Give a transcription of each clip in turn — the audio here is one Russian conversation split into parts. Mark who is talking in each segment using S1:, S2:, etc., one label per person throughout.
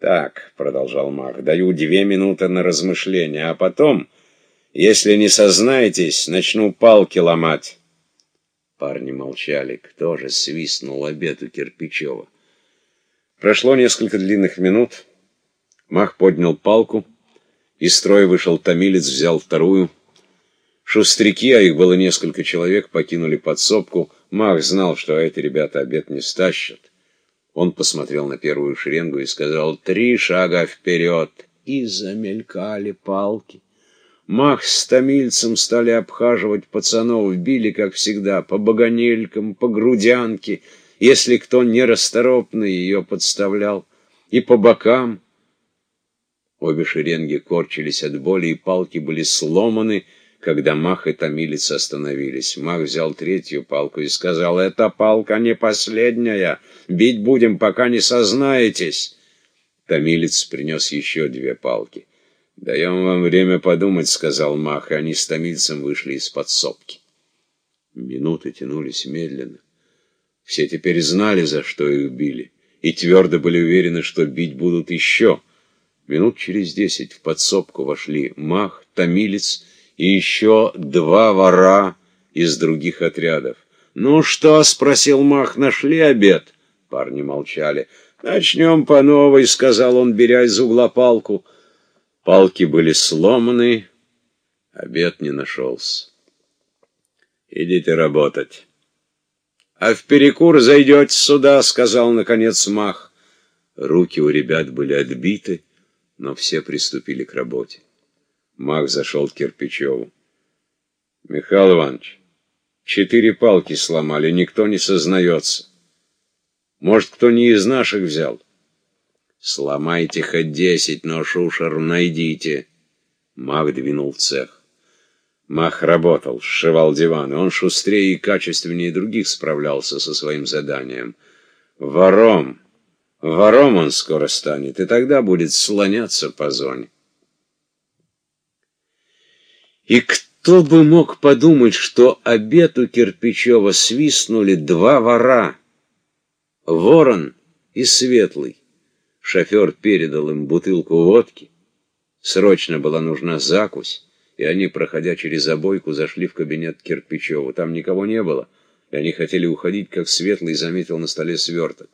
S1: Так, продолжал Мах, даю две минуты на размышление, а потом, если не сознаетесь, начну палки ломать. Парни молчали. Кто же свистнул обед у Кирпичева? Прошло несколько длинных минут. Мах поднял палку. Из строя вышел томилец, взял вторую. Шустряки, а их было несколько человек, покинули подсобку. Мах знал, что эти ребята обед не стащат. Он посмотрел на первую шеренгу и сказал «Три шага вперед!» И замелькали палки. Мах с томильцем стали обхаживать пацанов, били, как всегда, по баганелькам, по грудянке, если кто нерасторопный ее подставлял, и по бокам. Обе шеренги корчились от боли, и палки были сломаны, когда Мах и Томилец остановились. Мах взял третью палку и сказал, «Эта палка не последняя, бить будем, пока не сознаетесь». Томилец принес еще две палки. «Даем вам время подумать», — сказал Мах, и они с Томильцем вышли из подсобки. Минуты тянулись медленно. Все теперь знали, за что их били, и твердо были уверены, что бить будут еще. Минут через десять в подсобку вошли Мах, Томилец и еще два вора из других отрядов. «Ну что?» — спросил Мах. «Нашли обед?» Парни молчали. «Начнем по новой», — сказал он, беря из угла палку. Палки были сломаны, обед не нашелся. «Идите работать». «А в перекур зайдете сюда», — сказал, наконец, Мах. Руки у ребят были отбиты, но все приступили к работе. Мах зашел к Кирпичеву. «Михаил Иванович, четыре палки сломали, никто не сознается. Может, кто не из наших взял?» «Сломайте хоть десять, но шушер найдите». Мах двинул в цех. Мах работал, сшивал диваны. Он шустрее и качественнее других справлялся со своим заданием. Вором, вором он скоро станет, и тогда будет слоняться по зоне. И кто бы мог подумать, что обед у Кирпичева свистнули два вора, ворон и светлый. Шофер передал им бутылку водки. Срочно была нужна закусь и они, проходя через обойку, зашли в кабинет Кирпичева. Там никого не было, и они хотели уходить, как Светлый заметил на столе сверток.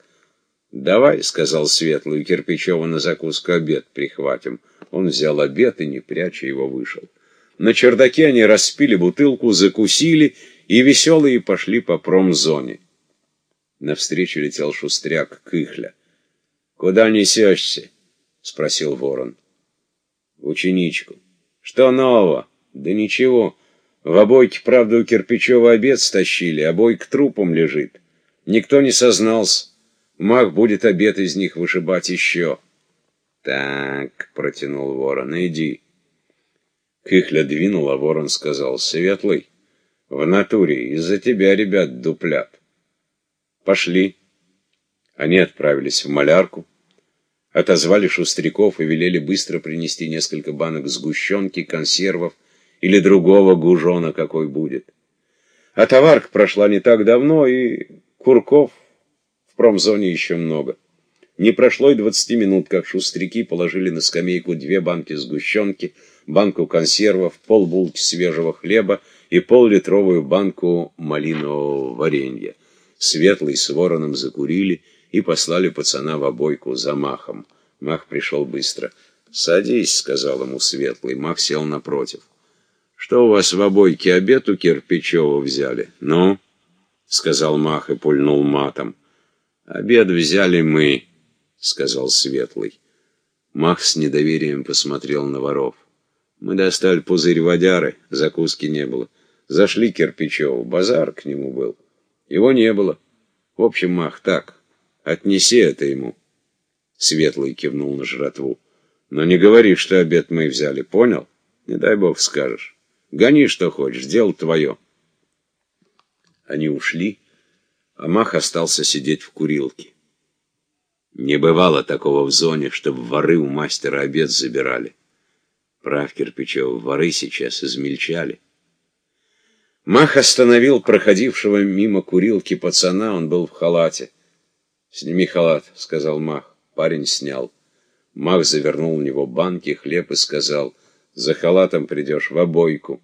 S1: «Давай», — сказал Светлый, — Кирпичева на закуску обед прихватим. Он взял обед и, не пряча его, вышел. На чердаке они распили бутылку, закусили, и веселые пошли по промзоне. Навстречу летел шустряк Кыхля. «Куда несешься?» — спросил ворон. «В ученичку». Что нового? Да ничего. В обойке, правда, у Кирпичева обед стащили, обой к трупам лежит. Никто не сознался. Маг будет обед из них вышибать еще. Так, протянул ворон, иди. Кыхля двинул, а ворон сказал, Светлый, в натуре из-за тебя ребят дуплят. Пошли. Они отправились в малярку отозвали шустряков и велели быстро принести несколько банок сгущенки, консервов или другого гужона, какой будет. А товарка прошла не так давно, и курков в промзоне еще много. Не прошло и двадцати минут, как шустряки положили на скамейку две банки сгущенки, банку консервов, полбулки свежего хлеба и пол-литровую банку малинового варенья. Светлый с вороном закурили — и послали пацана в обойку за Махом. Мах пришел быстро. «Садись», — сказал ему Светлый. Мах сел напротив. «Что у вас в обойке обед у Кирпичева взяли?» «Ну?» — сказал Мах и пульнул матом. «Обед взяли мы», — сказал Светлый. Мах с недоверием посмотрел на воров. «Мы достали пузырь водяры, закуски не было. Зашли Кирпичеву, базар к нему был. Его не было. В общем, Мах, так, Отнеси это ему. Светлый кивнул на жратву. Но не говори, что обед мы взяли, понял? Не дай бог скажешь. Гони, что хочешь, дело твое. Они ушли, а Мах остался сидеть в курилке. Не бывало такого в зоне, чтобы воры у мастера обед забирали. Прав Кирпичев, воры сейчас измельчали. Мах остановил проходившего мимо курилки пацана, он был в халате. «Сними халат», — сказал Мах. Парень снял. Мах завернул в него банки, хлеб и сказал, «За халатом придешь в обойку».